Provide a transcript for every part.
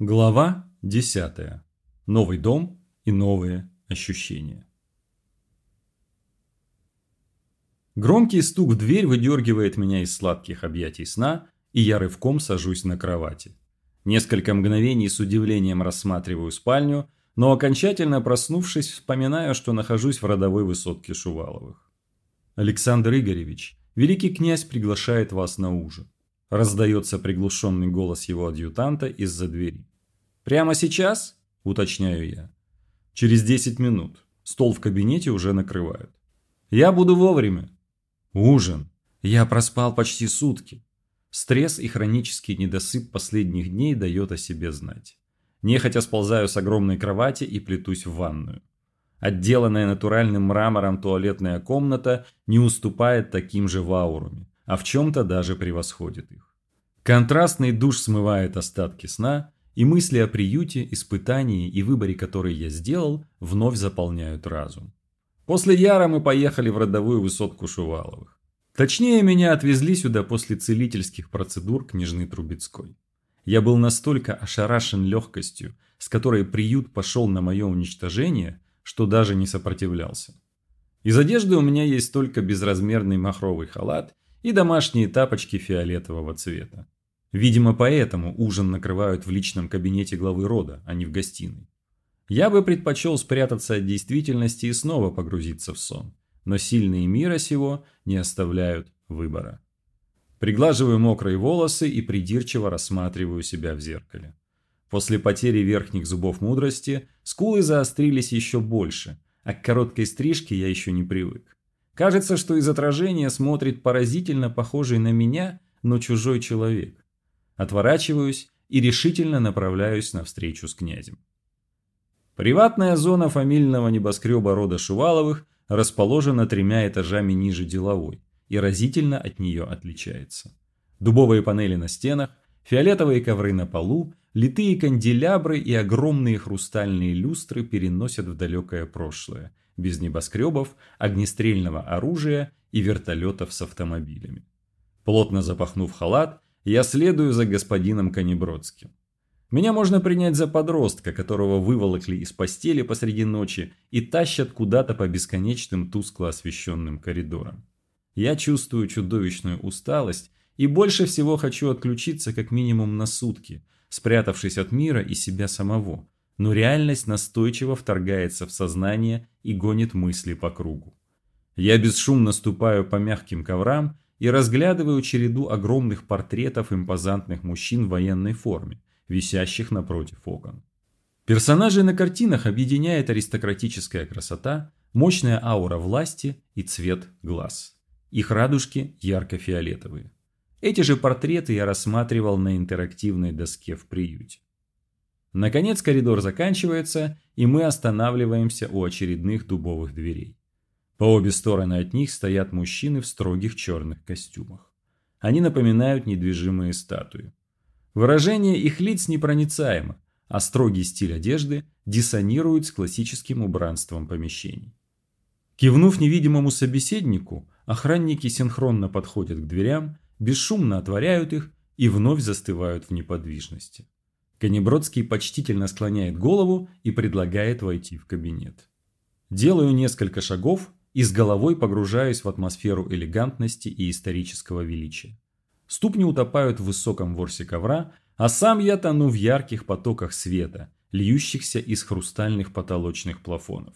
Глава 10. Новый дом и новые ощущения. Громкий стук в дверь выдергивает меня из сладких объятий сна, и я рывком сажусь на кровати. Несколько мгновений с удивлением рассматриваю спальню, но окончательно проснувшись, вспоминаю, что нахожусь в родовой высотке Шуваловых. Александр Игоревич, великий князь приглашает вас на ужин. Раздается приглушенный голос его адъютанта из-за двери. «Прямо сейчас?» – уточняю я. Через 10 минут. Стол в кабинете уже накрывают. «Я буду вовремя». Ужин. Я проспал почти сутки. Стресс и хронический недосып последних дней дает о себе знать. Нехотя сползаю с огромной кровати и плетусь в ванную. Отделанная натуральным мрамором туалетная комната не уступает таким же в ауруме а в чем-то даже превосходит их. Контрастный душ смывает остатки сна, и мысли о приюте, испытании и выборе, который я сделал, вновь заполняют разум. После Яра мы поехали в родовую высотку Шуваловых. Точнее, меня отвезли сюда после целительских процедур княжны Трубецкой. Я был настолько ошарашен легкостью, с которой приют пошел на мое уничтожение, что даже не сопротивлялся. Из одежды у меня есть только безразмерный махровый халат и домашние тапочки фиолетового цвета. Видимо, поэтому ужин накрывают в личном кабинете главы рода, а не в гостиной. Я бы предпочел спрятаться от действительности и снова погрузиться в сон, но сильные мира сего не оставляют выбора. Приглаживаю мокрые волосы и придирчиво рассматриваю себя в зеркале. После потери верхних зубов мудрости скулы заострились еще больше, а к короткой стрижке я еще не привык. Кажется, что из отражения смотрит поразительно похожий на меня, но чужой человек. Отворачиваюсь и решительно направляюсь на встречу с князем. Приватная зона фамильного небоскреба рода Шуваловых расположена тремя этажами ниже деловой и разительно от нее отличается. Дубовые панели на стенах, фиолетовые ковры на полу, литые канделябры и огромные хрустальные люстры переносят в далекое прошлое – без небоскребов, огнестрельного оружия и вертолетов с автомобилями. Плотно запахнув халат, я следую за господином Канебродским. Меня можно принять за подростка, которого выволокли из постели посреди ночи и тащат куда-то по бесконечным тускло освещенным коридорам. Я чувствую чудовищную усталость и больше всего хочу отключиться как минимум на сутки, спрятавшись от мира и себя самого, но реальность настойчиво вторгается в сознание и гонит мысли по кругу. Я бесшумно ступаю по мягким коврам и разглядываю череду огромных портретов импозантных мужчин в военной форме, висящих напротив окон. Персонажей на картинах объединяет аристократическая красота, мощная аура власти и цвет глаз. Их радужки ярко-фиолетовые. Эти же портреты я рассматривал на интерактивной доске в приюте. Наконец коридор заканчивается, и мы останавливаемся у очередных дубовых дверей. По обе стороны от них стоят мужчины в строгих черных костюмах. Они напоминают недвижимые статуи. Выражение их лиц непроницаемо, а строгий стиль одежды диссонирует с классическим убранством помещений. Кивнув невидимому собеседнику, охранники синхронно подходят к дверям, бесшумно отворяют их и вновь застывают в неподвижности. Конебродский почтительно склоняет голову и предлагает войти в кабинет. Делаю несколько шагов и с головой погружаюсь в атмосферу элегантности и исторического величия. Ступни утопают в высоком ворсе ковра, а сам я тону в ярких потоках света, льющихся из хрустальных потолочных плафонов.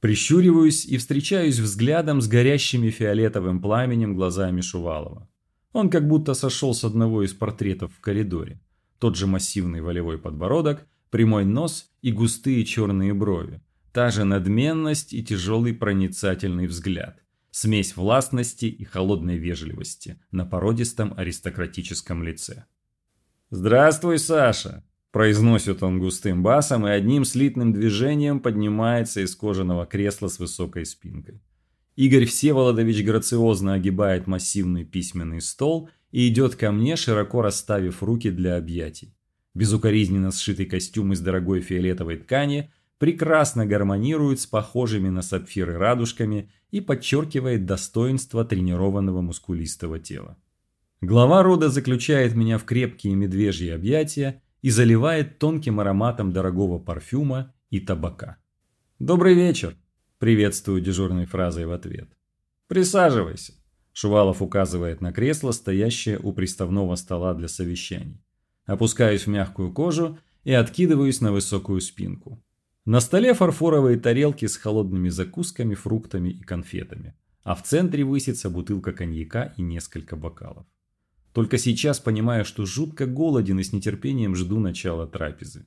Прищуриваюсь и встречаюсь взглядом с горящими фиолетовым пламенем глазами Шувалова. Он как будто сошел с одного из портретов в коридоре тот же массивный волевой подбородок, прямой нос и густые черные брови, та же надменность и тяжелый проницательный взгляд, смесь властности и холодной вежливости на породистом аристократическом лице. «Здравствуй, Саша!» – произносит он густым басом и одним слитным движением поднимается из кожаного кресла с высокой спинкой. Игорь Всеволодович грациозно огибает массивный письменный стол – и идет ко мне, широко расставив руки для объятий. Безукоризненно сшитый костюм из дорогой фиолетовой ткани прекрасно гармонирует с похожими на сапфиры радужками и подчеркивает достоинство тренированного мускулистого тела. Глава рода заключает меня в крепкие медвежьи объятия и заливает тонким ароматом дорогого парфюма и табака. «Добрый вечер!» – приветствую дежурной фразой в ответ. «Присаживайся!» – Шувалов указывает на кресло, стоящее у приставного стола для совещаний. Опускаюсь в мягкую кожу и откидываюсь на высокую спинку. На столе фарфоровые тарелки с холодными закусками, фруктами и конфетами, а в центре высится бутылка коньяка и несколько бокалов. Только сейчас понимаю, что жутко голоден и с нетерпением жду начала трапезы.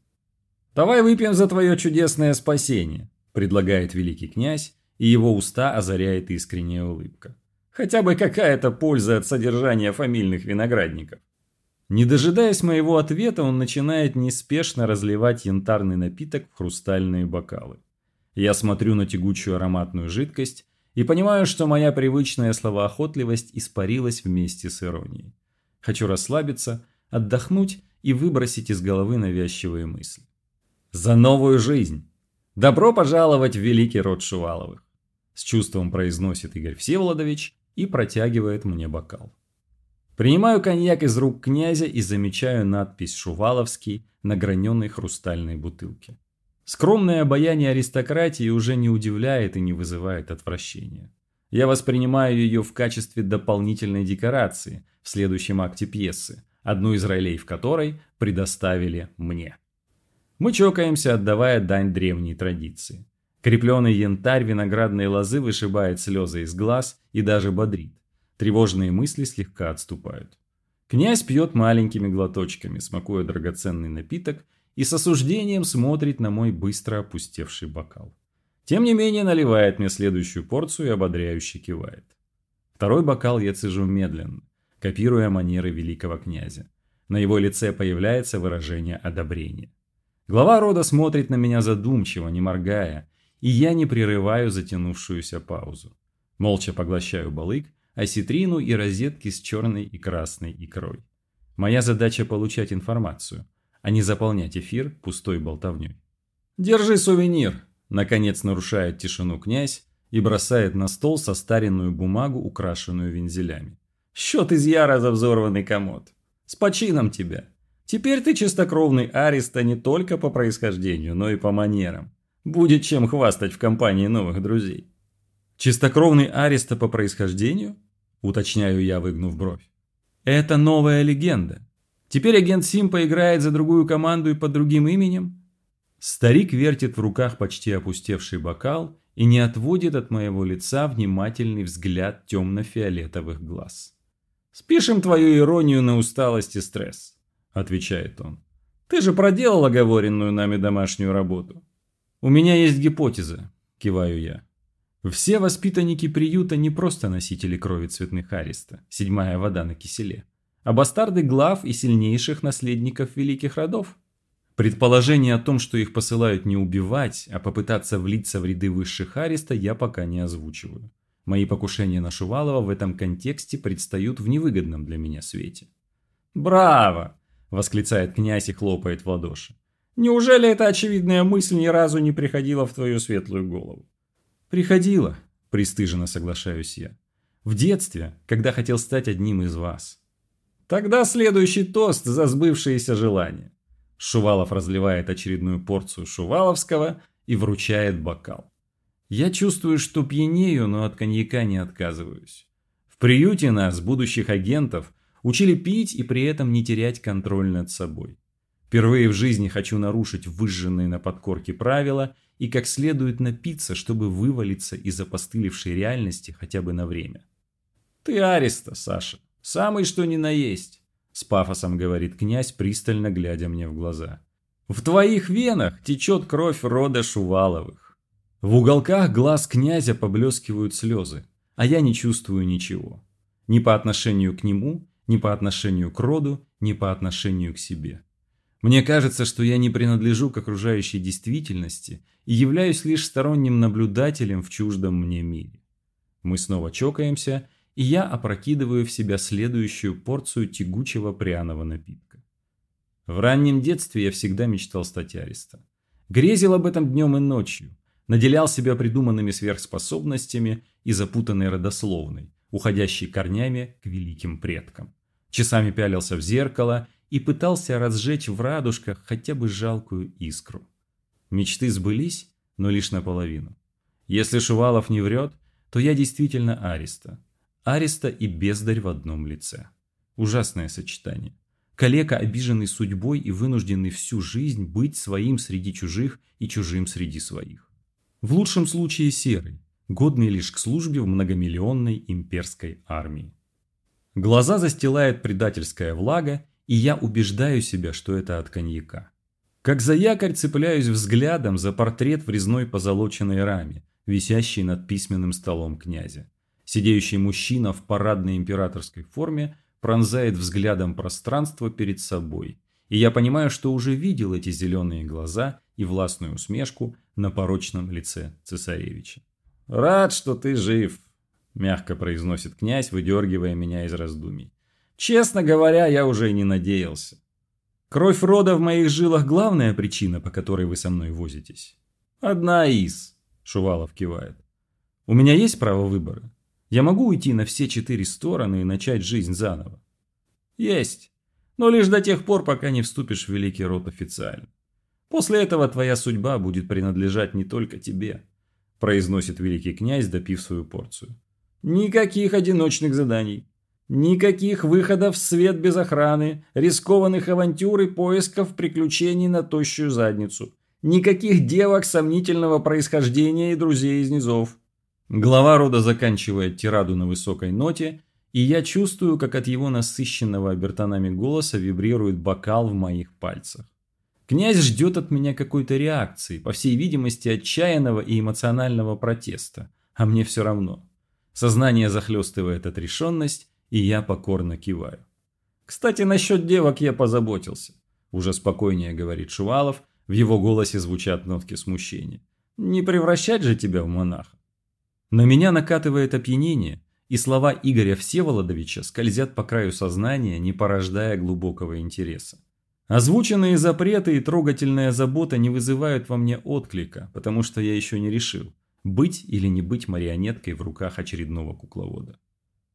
«Давай выпьем за твое чудесное спасение», – предлагает великий князь, и его уста озаряет искренняя улыбка. «Хотя бы какая-то польза от содержания фамильных виноградников». Не дожидаясь моего ответа, он начинает неспешно разливать янтарный напиток в хрустальные бокалы. Я смотрю на тягучую ароматную жидкость и понимаю, что моя привычная словоохотливость испарилась вместе с иронией. Хочу расслабиться, отдохнуть и выбросить из головы навязчивые мысли. За новую жизнь! Добро пожаловать в великий род Шуваловых! С чувством произносит Игорь Всеволодович и протягивает мне бокал. Принимаю коньяк из рук князя и замечаю надпись «Шуваловский» на граненой хрустальной бутылке. Скромное обаяние аристократии уже не удивляет и не вызывает отвращения. Я воспринимаю ее в качестве дополнительной декорации в следующем акте пьесы, одну из ролей в которой предоставили мне. Мы чокаемся, отдавая дань древней традиции. Крепленный янтарь виноградной лозы вышибает слезы из глаз и даже бодрит. Тревожные мысли слегка отступают. Князь пьет маленькими глоточками, смакуя драгоценный напиток, и с осуждением смотрит на мой быстро опустевший бокал. Тем не менее наливает мне следующую порцию и ободряюще кивает. Второй бокал я цежу медленно, копируя манеры великого князя. На его лице появляется выражение одобрения. Глава рода смотрит на меня задумчиво, не моргая, и я не прерываю затянувшуюся паузу. Молча поглощаю балык, осетрину и розетки с черной и красной икрой. Моя задача получать информацию, а не заполнять эфир пустой болтовней. «Держи сувенир!» – наконец нарушает тишину князь и бросает на стол состаренную бумагу, украшенную вензелями. «Счет из яра за взорванный комод! С почином тебя! Теперь ты чистокровный ариста не только по происхождению, но и по манерам. Будет чем хвастать в компании новых друзей». «Чистокровный ариста по происхождению?» уточняю я, выгнув бровь. Это новая легенда. Теперь агент Сим поиграет за другую команду и под другим именем? Старик вертит в руках почти опустевший бокал и не отводит от моего лица внимательный взгляд темно-фиолетовых глаз. «Спишем твою иронию на усталость и стресс», – отвечает он. «Ты же проделал оговоренную нами домашнюю работу». «У меня есть гипотеза», – киваю я. Все воспитанники приюта не просто носители крови цветных ариста, седьмая вода на киселе, а бастарды глав и сильнейших наследников великих родов. Предположение о том, что их посылают не убивать, а попытаться влиться в ряды высших ариста, я пока не озвучиваю. Мои покушения на Шувалова в этом контексте предстают в невыгодном для меня свете. «Браво!» – восклицает князь и хлопает в ладоши. «Неужели эта очевидная мысль ни разу не приходила в твою светлую голову?» «Приходило», – пристыженно соглашаюсь я. «В детстве, когда хотел стать одним из вас». «Тогда следующий тост за сбывшиеся желания». Шувалов разливает очередную порцию шуваловского и вручает бокал. Я чувствую, что пьянею, но от коньяка не отказываюсь. В приюте нас, будущих агентов, учили пить и при этом не терять контроль над собой. Впервые в жизни хочу нарушить выжженные на подкорке правила и как следует напиться, чтобы вывалиться из опостылевшей реальности хотя бы на время. «Ты ареста, Саша, самый что ни на есть», – с пафосом говорит князь, пристально глядя мне в глаза. «В твоих венах течет кровь рода Шуваловых». В уголках глаз князя поблескивают слезы, а я не чувствую ничего. Ни по отношению к нему, ни по отношению к роду, ни по отношению к себе. Мне кажется, что я не принадлежу к окружающей действительности и являюсь лишь сторонним наблюдателем в чуждом мне мире. Мы снова чокаемся, и я опрокидываю в себя следующую порцию тягучего пряного напитка. В раннем детстве я всегда мечтал стать аристом. Грезил об этом днем и ночью, наделял себя придуманными сверхспособностями и запутанной родословной, уходящей корнями к великим предкам. Часами пялился в зеркало и пытался разжечь в радужках хотя бы жалкую искру. Мечты сбылись, но лишь наполовину. Если Шувалов не врет, то я действительно Ариста. Ариста и бездарь в одном лице. Ужасное сочетание. Калека, обиженный судьбой и вынужденный всю жизнь быть своим среди чужих и чужим среди своих. В лучшем случае серый, годный лишь к службе в многомиллионной имперской армии. Глаза застилает предательская влага, и я убеждаю себя, что это от коньяка. Как за якорь цепляюсь взглядом за портрет в резной позолоченной раме, висящий над письменным столом князя. Сидеющий мужчина в парадной императорской форме пронзает взглядом пространство перед собой. И я понимаю, что уже видел эти зеленые глаза и властную усмешку на порочном лице цесаревича. «Рад, что ты жив», – мягко произносит князь, выдергивая меня из раздумий. «Честно говоря, я уже и не надеялся. Кровь рода в моих жилах – главная причина, по которой вы со мной возитесь». «Одна из», – Шувалов кивает. «У меня есть право выбора?» Я могу уйти на все четыре стороны и начать жизнь заново? Есть. Но лишь до тех пор, пока не вступишь в великий род официально. После этого твоя судьба будет принадлежать не только тебе, произносит великий князь, допив свою порцию. Никаких одиночных заданий. Никаких выходов в свет без охраны, рискованных авантюр и поисков приключений на тощую задницу. Никаких девок сомнительного происхождения и друзей из низов. Глава рода заканчивает тираду на высокой ноте, и я чувствую, как от его насыщенного обертонами голоса вибрирует бокал в моих пальцах. Князь ждет от меня какой-то реакции, по всей видимости отчаянного и эмоционального протеста, а мне все равно. Сознание захлестывает отрешенность, и я покорно киваю. «Кстати, насчет девок я позаботился», – уже спокойнее говорит Шувалов, в его голосе звучат нотки смущения. «Не превращать же тебя в монаха?» На меня накатывает опьянение, и слова Игоря Всеволодовича скользят по краю сознания, не порождая глубокого интереса. Озвученные запреты и трогательная забота не вызывают во мне отклика, потому что я еще не решил, быть или не быть марионеткой в руках очередного кукловода.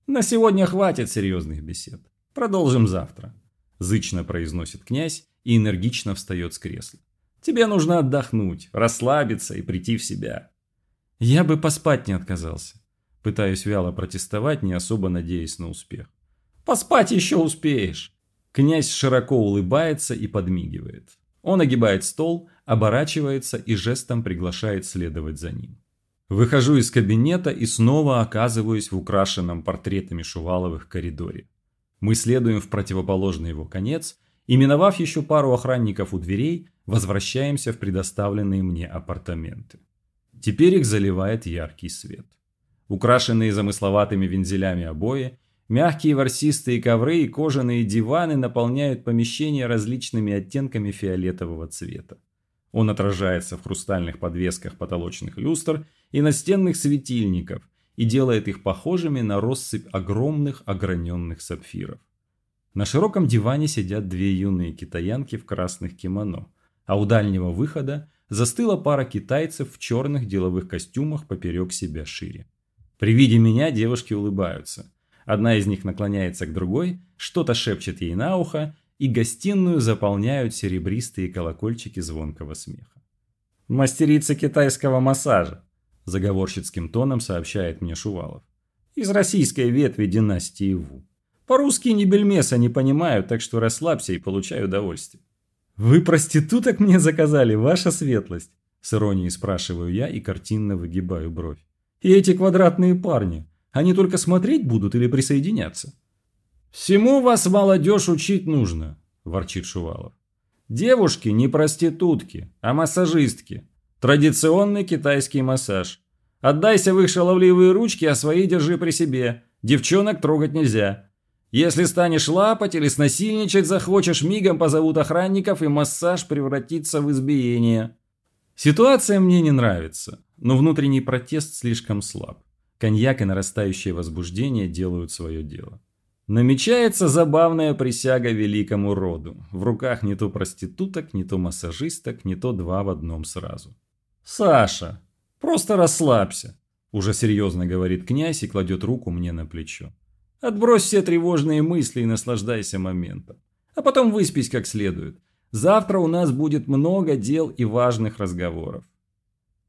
«На сегодня хватит серьезных бесед. Продолжим завтра», – зычно произносит князь и энергично встает с кресла. «Тебе нужно отдохнуть, расслабиться и прийти в себя. Я бы поспать не отказался. Пытаюсь вяло протестовать, не особо надеясь на успех. Поспать еще успеешь. Князь широко улыбается и подмигивает. Он огибает стол, оборачивается и жестом приглашает следовать за ним. Выхожу из кабинета и снова оказываюсь в украшенном портретами Шуваловых коридоре. Мы следуем в противоположный его конец и, миновав еще пару охранников у дверей, возвращаемся в предоставленные мне апартаменты. Теперь их заливает яркий свет. Украшенные замысловатыми вензелями обои, мягкие ворсистые ковры и кожаные диваны наполняют помещение различными оттенками фиолетового цвета. Он отражается в хрустальных подвесках потолочных люстр и настенных светильников и делает их похожими на россыпь огромных ограненных сапфиров. На широком диване сидят две юные китаянки в красных кимоно, а у дальнего выхода застыла пара китайцев в черных деловых костюмах поперек себя шире. При виде меня девушки улыбаются. Одна из них наклоняется к другой, что-то шепчет ей на ухо, и гостиную заполняют серебристые колокольчики звонкого смеха. «Мастерица китайского массажа», – заговорщицким тоном сообщает мне Шувалов. «Из российской ветви династии Ву. По-русски ни бельмеса не понимаю, так что расслабься и получай удовольствие». «Вы проституток мне заказали, ваша светлость?» С иронией спрашиваю я и картинно выгибаю бровь. «И эти квадратные парни, они только смотреть будут или присоединяться?» «Всему вас, молодежь, учить нужно», – ворчит Шувалов. «Девушки не проститутки, а массажистки. Традиционный китайский массаж. Отдайся в их шаловливые ручки, а свои держи при себе. Девчонок трогать нельзя. Если станешь лапать или снасильничать захочешь, мигом позовут охранников, и массаж превратится в избиение. Ситуация мне не нравится, но внутренний протест слишком слаб. Коньяк и нарастающее возбуждение делают свое дело. Намечается забавная присяга великому роду. В руках не то проституток, не то массажисток, не то два в одном сразу. «Саша, просто расслабься», – уже серьезно говорит князь и кладет руку мне на плечо. Отбрось все тревожные мысли и наслаждайся моментом. А потом выспись как следует. Завтра у нас будет много дел и важных разговоров.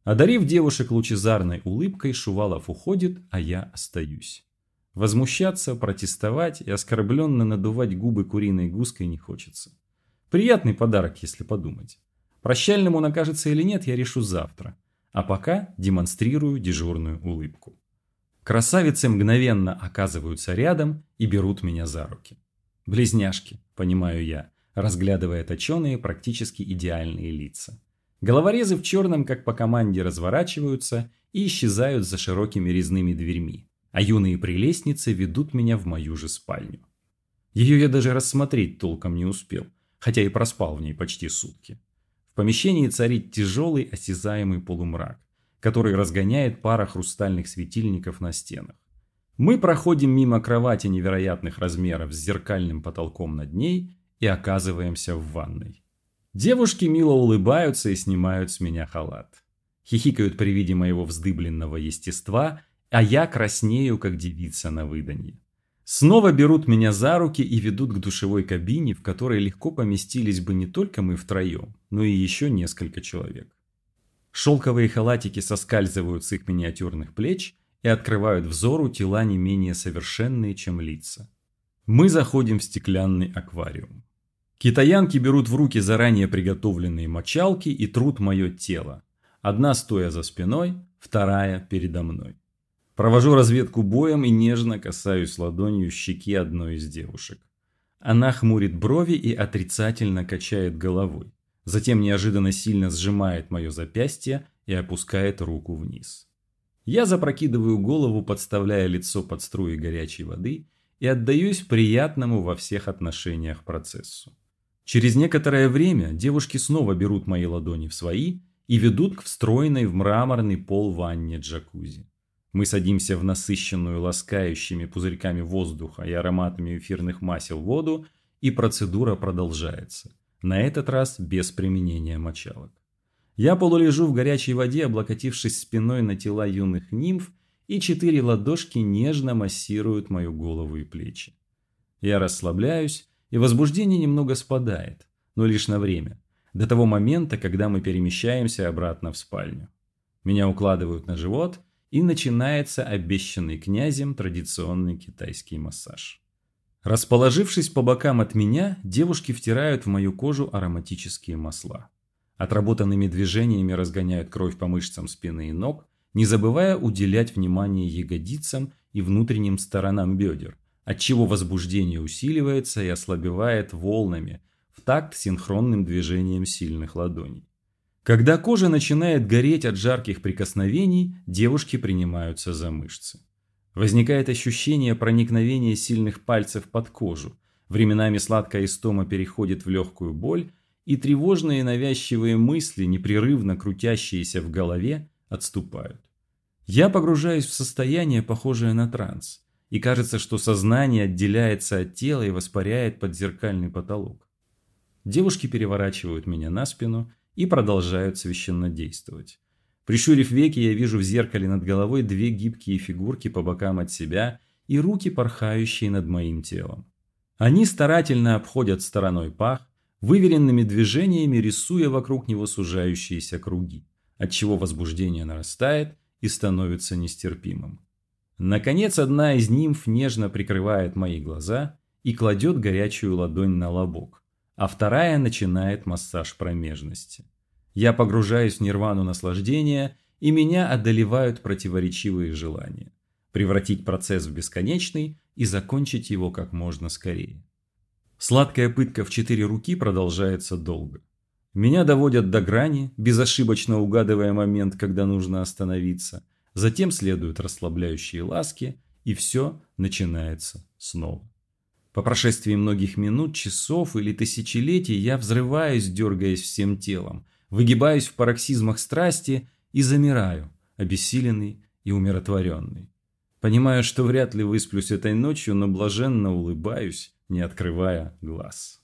Одарив девушек лучезарной улыбкой, Шувалов уходит, а я остаюсь. Возмущаться, протестовать и оскорбленно надувать губы куриной гуской не хочется. Приятный подарок, если подумать. Прощальным он окажется или нет, я решу завтра. А пока демонстрирую дежурную улыбку. Красавицы мгновенно оказываются рядом и берут меня за руки. Близняшки, понимаю я, разглядывая точеные, практически идеальные лица. Головорезы в черном, как по команде, разворачиваются и исчезают за широкими резными дверьми, а юные прелестницы ведут меня в мою же спальню. Ее я даже рассмотреть толком не успел, хотя и проспал в ней почти сутки. В помещении царит тяжелый осязаемый полумрак, который разгоняет пара хрустальных светильников на стенах. Мы проходим мимо кровати невероятных размеров с зеркальным потолком над ней и оказываемся в ванной. Девушки мило улыбаются и снимают с меня халат. Хихикают при виде моего вздыбленного естества, а я краснею, как девица на выданье. Снова берут меня за руки и ведут к душевой кабине, в которой легко поместились бы не только мы втроем, но и еще несколько человек. Шелковые халатики соскальзывают с их миниатюрных плеч и открывают взору тела не менее совершенные, чем лица. Мы заходим в стеклянный аквариум. Китаянки берут в руки заранее приготовленные мочалки и трут мое тело. Одна стоя за спиной, вторая передо мной. Провожу разведку боем и нежно касаюсь ладонью щеки одной из девушек. Она хмурит брови и отрицательно качает головой. Затем неожиданно сильно сжимает мое запястье и опускает руку вниз. Я запрокидываю голову, подставляя лицо под струи горячей воды и отдаюсь приятному во всех отношениях процессу. Через некоторое время девушки снова берут мои ладони в свои и ведут к встроенной в мраморный пол ванне джакузи. Мы садимся в насыщенную ласкающими пузырьками воздуха и ароматами эфирных масел воду, и процедура продолжается. На этот раз без применения мочалок. Я полулежу в горячей воде, облокотившись спиной на тела юных нимф, и четыре ладошки нежно массируют мою голову и плечи. Я расслабляюсь, и возбуждение немного спадает, но лишь на время, до того момента, когда мы перемещаемся обратно в спальню. Меня укладывают на живот, и начинается обещанный князем традиционный китайский массаж. Расположившись по бокам от меня, девушки втирают в мою кожу ароматические масла. Отработанными движениями разгоняют кровь по мышцам спины и ног, не забывая уделять внимание ягодицам и внутренним сторонам бедер, отчего возбуждение усиливается и ослабевает волнами в такт синхронным движением сильных ладоней. Когда кожа начинает гореть от жарких прикосновений, девушки принимаются за мышцы. Возникает ощущение проникновения сильных пальцев под кожу, временами сладкая истома переходит в легкую боль, и тревожные навязчивые мысли, непрерывно крутящиеся в голове, отступают. Я погружаюсь в состояние, похожее на транс, и кажется, что сознание отделяется от тела и воспаряет под зеркальный потолок. Девушки переворачивают меня на спину и продолжают священно действовать. Прищурив веки, я вижу в зеркале над головой две гибкие фигурки по бокам от себя и руки, порхающие над моим телом. Они старательно обходят стороной пах, выверенными движениями рисуя вокруг него сужающиеся круги, отчего возбуждение нарастает и становится нестерпимым. Наконец, одна из нимф нежно прикрывает мои глаза и кладет горячую ладонь на лобок, а вторая начинает массаж промежности. Я погружаюсь в нирвану наслаждения, и меня одолевают противоречивые желания. Превратить процесс в бесконечный и закончить его как можно скорее. Сладкая пытка в четыре руки продолжается долго. Меня доводят до грани, безошибочно угадывая момент, когда нужно остановиться. Затем следуют расслабляющие ласки, и все начинается снова. По прошествии многих минут, часов или тысячелетий я взрываюсь, дергаясь всем телом, выгибаюсь в пароксизмах страсти и замираю, обессиленный и умиротворенный. Понимаю, что вряд ли высплюсь этой ночью, но блаженно улыбаюсь, не открывая глаз.